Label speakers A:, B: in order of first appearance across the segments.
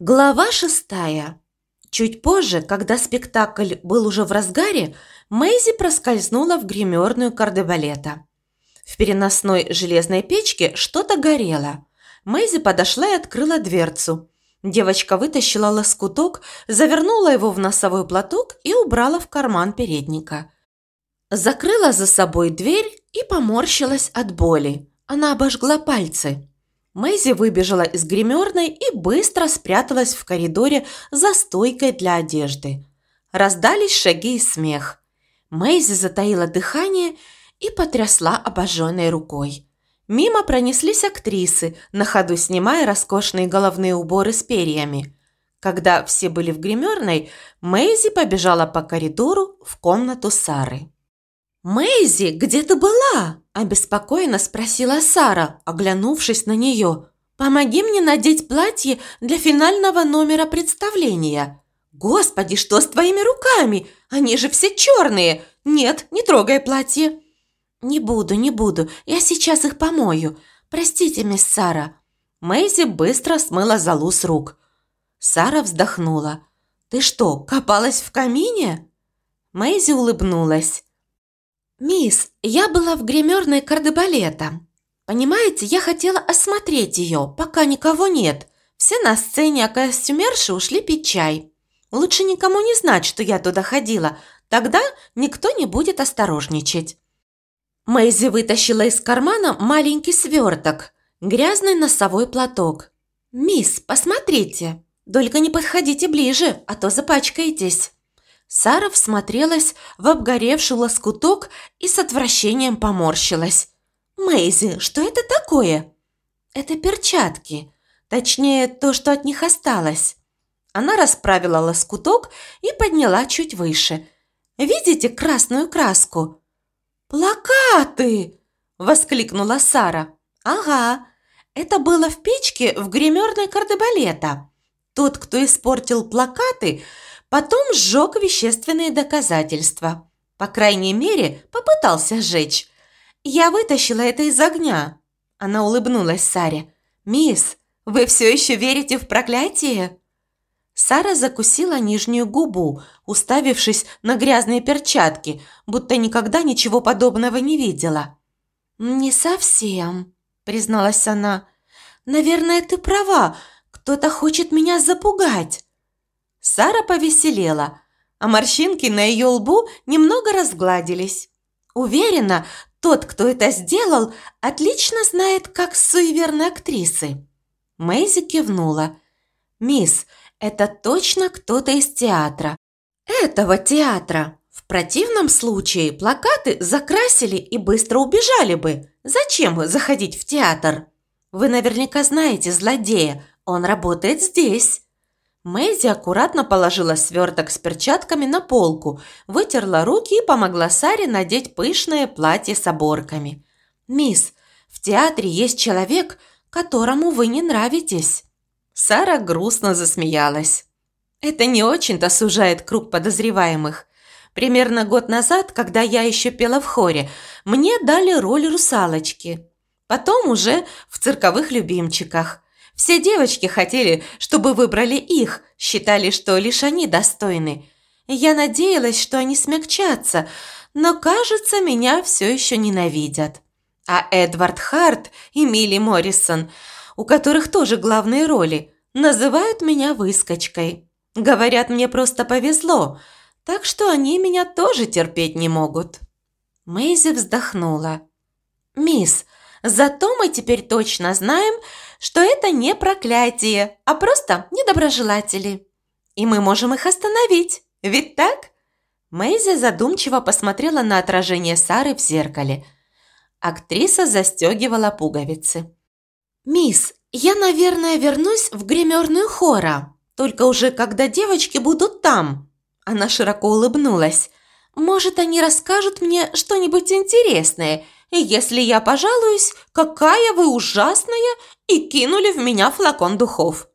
A: Глава шестая. Чуть позже, когда спектакль был уже в разгаре, Мэйзи проскользнула в гримерную кардебалета. В переносной железной печке что-то горело. Мэйзи подошла и открыла дверцу. Девочка вытащила лоскуток, завернула его в носовой платок и убрала в карман передника. Закрыла за собой дверь и поморщилась от боли. Она обожгла пальцы. Мэйзи выбежала из гримерной и быстро спряталась в коридоре за стойкой для одежды. Раздались шаги и смех. Мэйзи затаила дыхание и потрясла обожженной рукой. Мимо пронеслись актрисы, на ходу снимая роскошные головные уборы с перьями. Когда все были в гримерной, Мэйзи побежала по коридору в комнату Сары. «Мэйзи, где ты была?» – обеспокоенно спросила Сара, оглянувшись на нее. «Помоги мне надеть платье для финального номера представления». «Господи, что с твоими руками? Они же все черные! Нет, не трогай платье!» «Не буду, не буду, я сейчас их помою. Простите, мисс Сара». Мэйзи быстро смыла залу с рук. Сара вздохнула. «Ты что, копалась в камине?» Мэйзи улыбнулась. «Мисс, я была в гримерной кардебалета. Понимаете, я хотела осмотреть ее, пока никого нет. Все на сцене, а костюмерши ушли пить чай. Лучше никому не знать, что я туда ходила, тогда никто не будет осторожничать». Мэйзи вытащила из кармана маленький сверток, грязный носовой платок. «Мисс, посмотрите, только не подходите ближе, а то запачкаетесь». Сара всмотрелась в обгоревший лоскуток и с отвращением поморщилась. «Мэйзи, что это такое?» «Это перчатки. Точнее, то, что от них осталось». Она расправила лоскуток и подняла чуть выше. «Видите красную краску?» «Плакаты!» – воскликнула Сара. «Ага, это было в печке в гримерной кардебалета. Тот, кто испортил плакаты – Потом сжег вещественные доказательства. По крайней мере, попытался сжечь. Я вытащила это из огня. Она улыбнулась Саре. «Мисс, вы все еще верите в проклятие?» Сара закусила нижнюю губу, уставившись на грязные перчатки, будто никогда ничего подобного не видела. «Не совсем», – призналась она. «Наверное, ты права. Кто-то хочет меня запугать». Сара повеселела, а морщинки на ее лбу немного разгладились. Уверена, тот, кто это сделал, отлично знает, как суеверные актрисы. Мэйзи кивнула. «Мисс, это точно кто-то из театра. Этого театра. В противном случае плакаты закрасили и быстро убежали бы. Зачем заходить в театр? Вы наверняка знаете злодея. Он работает здесь». Мэйзи аккуратно положила сверток с перчатками на полку, вытерла руки и помогла Саре надеть пышное платье с оборками. «Мисс, в театре есть человек, которому вы не нравитесь». Сара грустно засмеялась. «Это не очень-то сужает круг подозреваемых. Примерно год назад, когда я еще пела в хоре, мне дали роль русалочки. Потом уже в цирковых любимчиках – все девочки хотели, чтобы выбрали их, считали, что лишь они достойны. Я надеялась, что они смягчатся, но, кажется, меня все еще ненавидят. А Эдвард Харт и Милли Моррисон, у которых тоже главные роли, называют меня выскочкой. Говорят, мне просто повезло, так что они меня тоже терпеть не могут. Мэйзи вздохнула. «Мисс, зато мы теперь точно знаем, что это не проклятие, а просто недоброжелатели. И мы можем их остановить, ведь так?» Мэйзи задумчиво посмотрела на отражение Сары в зеркале. Актриса застегивала пуговицы. «Мисс, я, наверное, вернусь в гримерную хора, только уже когда девочки будут там». Она широко улыбнулась. «Может, они расскажут мне что-нибудь интересное, если я пожалуюсь, какая вы ужасная, и кинули в меня флакон духов.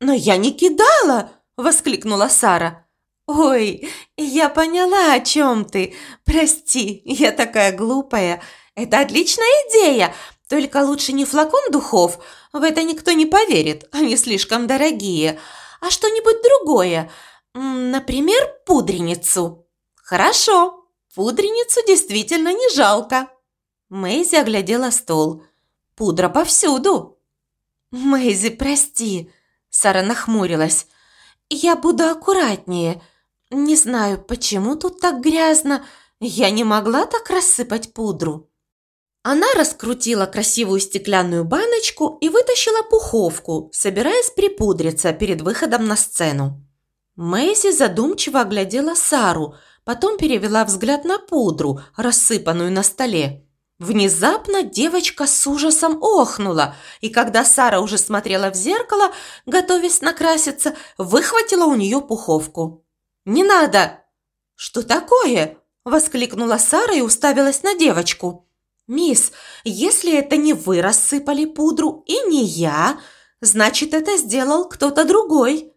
A: «Но я не кидала!» – воскликнула Сара. «Ой, я поняла, о чем ты. Прости, я такая глупая. Это отличная идея. Только лучше не флакон духов, в это никто не поверит, они слишком дорогие, а что-нибудь другое, например, пудреницу». «Хорошо, пудреницу действительно не жалко». Мэйзи оглядела стол. «Пудра повсюду». «Мэйзи, прости», – Сара нахмурилась. «Я буду аккуратнее. Не знаю, почему тут так грязно. Я не могла так рассыпать пудру». Она раскрутила красивую стеклянную баночку и вытащила пуховку, собираясь припудриться перед выходом на сцену. Мэйзи задумчиво оглядела Сару, потом перевела взгляд на пудру, рассыпанную на столе. Внезапно девочка с ужасом охнула, и когда Сара уже смотрела в зеркало, готовясь накраситься, выхватила у нее пуховку. «Не надо!» «Что такое?» – воскликнула Сара и уставилась на девочку. «Мисс, если это не вы рассыпали пудру и не я, значит, это сделал кто-то другой».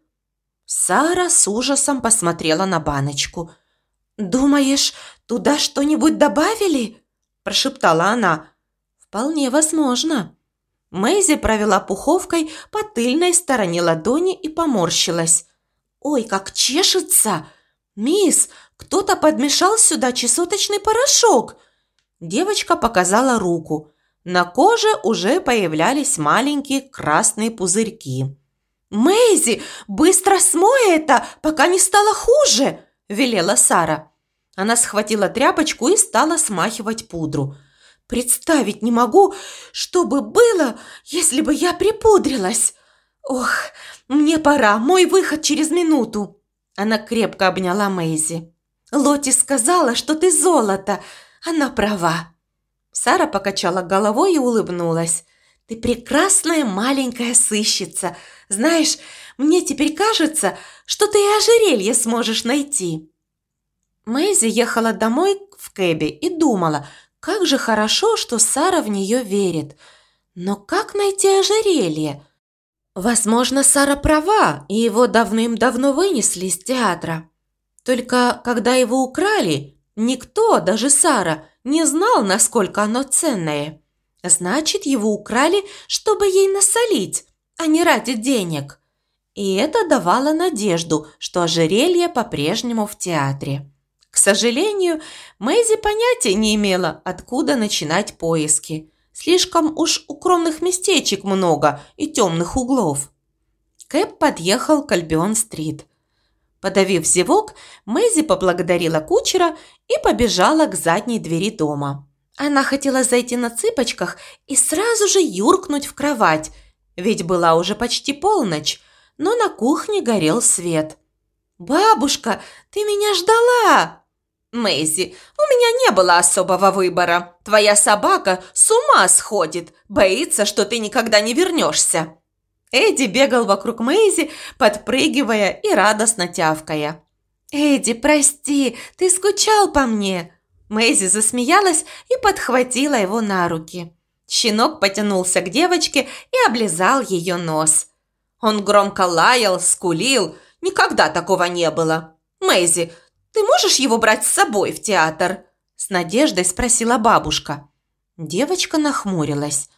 A: Сара с ужасом посмотрела на баночку. «Думаешь, туда что-нибудь добавили?» – прошептала она. «Вполне возможно». Мэйзи провела пуховкой по тыльной стороне ладони и поморщилась. «Ой, как чешется! Мисс, кто-то подмешал сюда чесоточный порошок!» Девочка показала руку. На коже уже появлялись маленькие красные пузырьки. «Мэйзи, быстро смой это, пока не стало хуже!» – велела Сара. Она схватила тряпочку и стала смахивать пудру. «Представить не могу, что бы было, если бы я припудрилась! Ох, мне пора, мой выход через минуту!» Она крепко обняла Мэйзи. «Лоти сказала, что ты золото. Она права». Сара покачала головой и улыбнулась. «Ты прекрасная маленькая сыщица. Знаешь, мне теперь кажется, что ты и ожерелье сможешь найти». Мэйзи ехала домой в кэбе и думала, как же хорошо, что Сара в нее верит. Но как найти ожерелье? Возможно, Сара права, и его давным-давно вынесли из театра. Только когда его украли, никто, даже Сара, не знал, насколько оно ценное. Значит, его украли, чтобы ей насолить, а не ради денег. И это давало надежду, что ожерелье по-прежнему в театре. К сожалению, Мэйзи понятия не имела, откуда начинать поиски. Слишком уж укромных местечек много и темных углов. Кэп подъехал к Альбион-стрит. Подавив зевок, Мэйзи поблагодарила кучера и побежала к задней двери дома. Она хотела зайти на цыпочках и сразу же юркнуть в кровать, ведь была уже почти полночь, но на кухне горел свет. «Бабушка, ты меня ждала!» «Мэйзи, у меня не было особого выбора. Твоя собака с ума сходит, боится, что ты никогда не вернешься». Эдди бегал вокруг Мэйзи, подпрыгивая и радостно тявкая. «Эдди, прости, ты скучал по мне!» Мэйзи засмеялась и подхватила его на руки. Щенок потянулся к девочке и облизал ее нос. Он громко лаял, скулил. Никогда такого не было. «Мэйзи, ты можешь его брать с собой в театр?» С надеждой спросила бабушка. Девочка нахмурилась.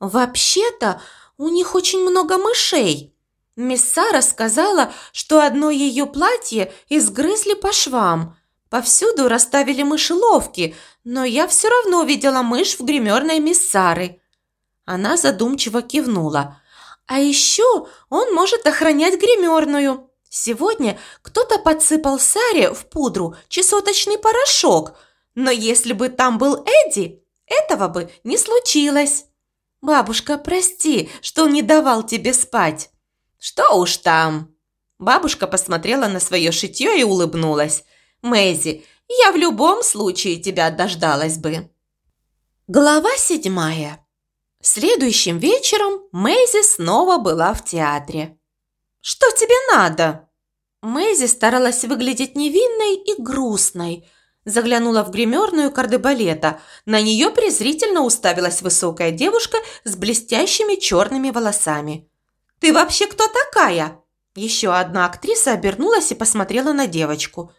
A: «Вообще-то у них очень много мышей. Мисс Сара сказала, что одно ее платье изгрызли по швам. Повсюду расставили мышеловки, но я все равно видела мышь в гримерной мисс Сары». Она задумчиво кивнула. «А еще он может охранять гримерную. Сегодня кто-то подсыпал Саре в пудру чесоточный порошок, но если бы там был Эдди, этого бы не случилось. Бабушка, прости, что не давал тебе спать. Что уж там. Бабушка посмотрела на свое шитье и улыбнулась. Мэйзи, я в любом случае тебя дождалась бы. Глава седьмая. Следующим вечером Мэйзи снова была в театре. «Что тебе надо?» Мэйзи старалась выглядеть невинной и грустной. Заглянула в гримерную кардебалета. На нее презрительно уставилась высокая девушка с блестящими черными волосами. «Ты вообще кто такая?» Еще одна актриса обернулась и посмотрела на девочку.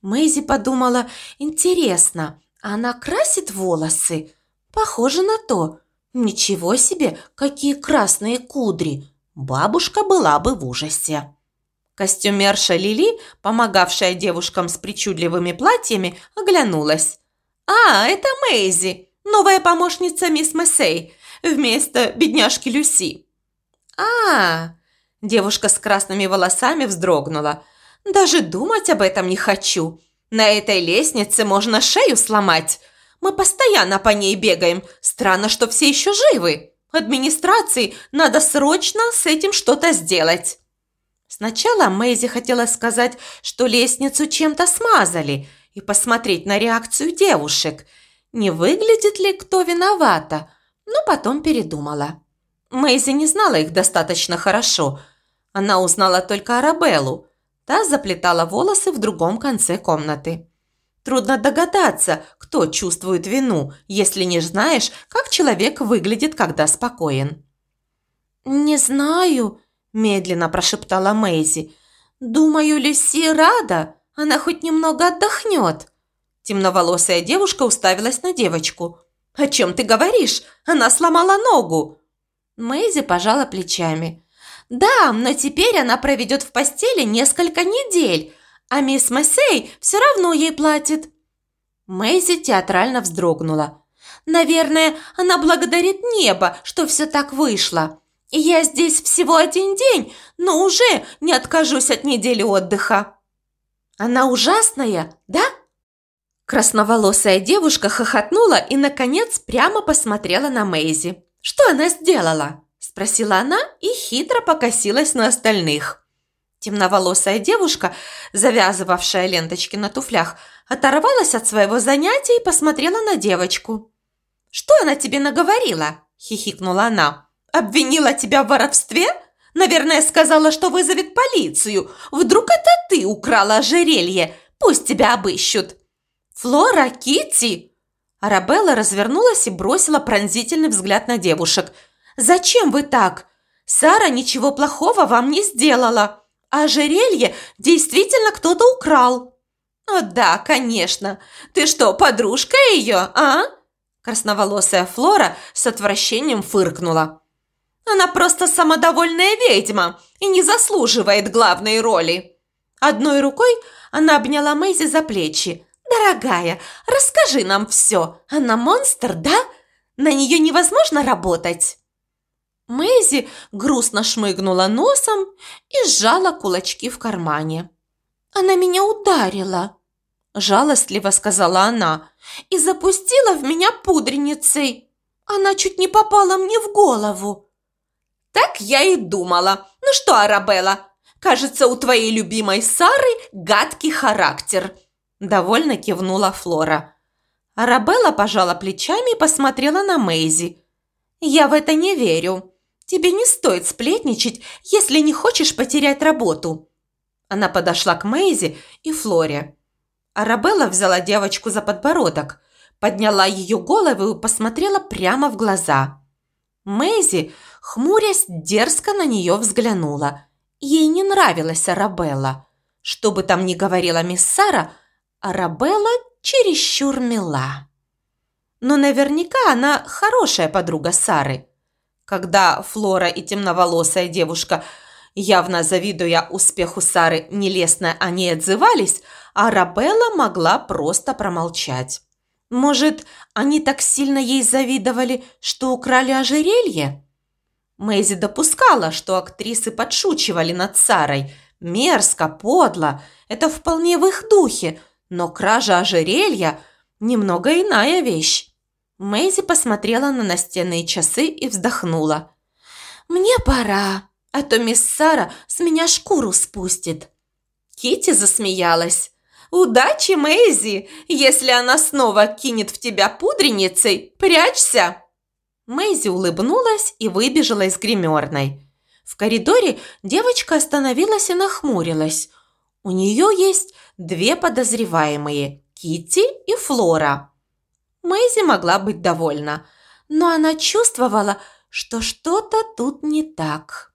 A: Мэйзи подумала, интересно, она красит волосы? Похоже на то. Ничего себе, какие красные кудри! Бабушка была бы в ужасе. Костюмерша Лили, помогавшая девушкам с причудливыми платьями, оглянулась. «А, это Мэйзи, новая помощница мисс Мессей, вместо бедняжки Люси». «А, девушка с красными волосами вздрогнула. Даже думать об этом не хочу. На этой лестнице можно шею сломать. Мы постоянно по ней бегаем. Странно, что все еще живы. Администрации надо срочно с этим что-то сделать». Сначала Мэйзи хотела сказать, что лестницу чем-то смазали, и посмотреть на реакцию девушек, не выглядит ли кто виновата, но потом передумала. Мэйзи не знала их достаточно хорошо. Она узнала только Арабеллу. Та заплетала волосы в другом конце комнаты. Трудно догадаться, кто чувствует вину, если не знаешь, как человек выглядит, когда спокоен. «Не знаю», – медленно прошептала Мэйзи. «Думаю, Люси рада. Она хоть немного отдохнет». Темноволосая девушка уставилась на девочку. «О чем ты говоришь? Она сломала ногу!» Мэйзи пожала плечами. «Да, но теперь она проведет в постели несколько недель, а мисс Мессей все равно ей платит». Мэйзи театрально вздрогнула. «Наверное, она благодарит небо, что все так вышло. Я здесь всего один день, но уже не откажусь от недели отдыха». «Она ужасная, да?» Красноволосая девушка хохотнула и, наконец, прямо посмотрела на Мэйзи. «Что она сделала?» – спросила она и хитро покосилась на остальных. Темноволосая девушка, завязывавшая ленточки на туфлях, оторвалась от своего занятия и посмотрела на девочку. «Что она тебе наговорила?» – хихикнула она. «Обвинила тебя в воровстве? Наверное, сказала, что вызовет полицию. Вдруг это ты украла ожерелье? Пусть тебя обыщут». «Флора, Китти!» Арабелла развернулась и бросила пронзительный взгляд на девушек. «Зачем вы так? Сара ничего плохого вам не сделала!» Ожерелье действительно кто-то украл». «О, да, конечно. Ты что, подружка ее, а?» Красноволосая Флора с отвращением фыркнула. «Она просто самодовольная ведьма и не заслуживает главной роли». Одной рукой она обняла Мэйзи за плечи. «Дорогая, расскажи нам все. Она монстр, да? На нее невозможно работать?» Мэйзи грустно шмыгнула носом и сжала кулачки в кармане. «Она меня ударила», – жалостливо сказала она, – «и запустила в меня пудреницей. Она чуть не попала мне в голову». «Так я и думала. Ну что, Арабелла, кажется, у твоей любимой Сары гадкий характер», – довольно кивнула Флора. Арабелла пожала плечами и посмотрела на Мэйзи. «Я в это не верю. Тебе не стоит сплетничать, если не хочешь потерять работу». Она подошла к Мэйзи и Флоре. Арабелла взяла девочку за подбородок, подняла ее голову и посмотрела прямо в глаза. Мэйзи, хмурясь, дерзко на нее взглянула. Ей не нравилась Арабелла. Что бы там ни говорила мисс Сара, Арабелла чересчур мила. Но наверняка она хорошая подруга Сары – когда Флора и темноволосая девушка, явно завидуя успеху Сары, нелестно о ней отзывались, Арабелла могла просто промолчать. Может, они так сильно ей завидовали, что украли ожерелье? Мэйзи допускала, что актрисы подшучивали над Сарой. Мерзко, подло, это вполне в их духе, но кража ожерелья – немного иная вещь. Мэйзи посмотрела на настенные часы и вздохнула. «Мне пора, а то мисс Сара с меня шкуру спустит». Кити засмеялась. «Удачи, Мэйзи! Если она снова кинет в тебя пудреницей, прячься!» Мэйзи улыбнулась и выбежала из гримерной. В коридоре девочка остановилась и нахмурилась. У нее есть две подозреваемые – Кити и Флора. Мэйзи могла быть довольна, но она чувствовала, что что-то тут не так.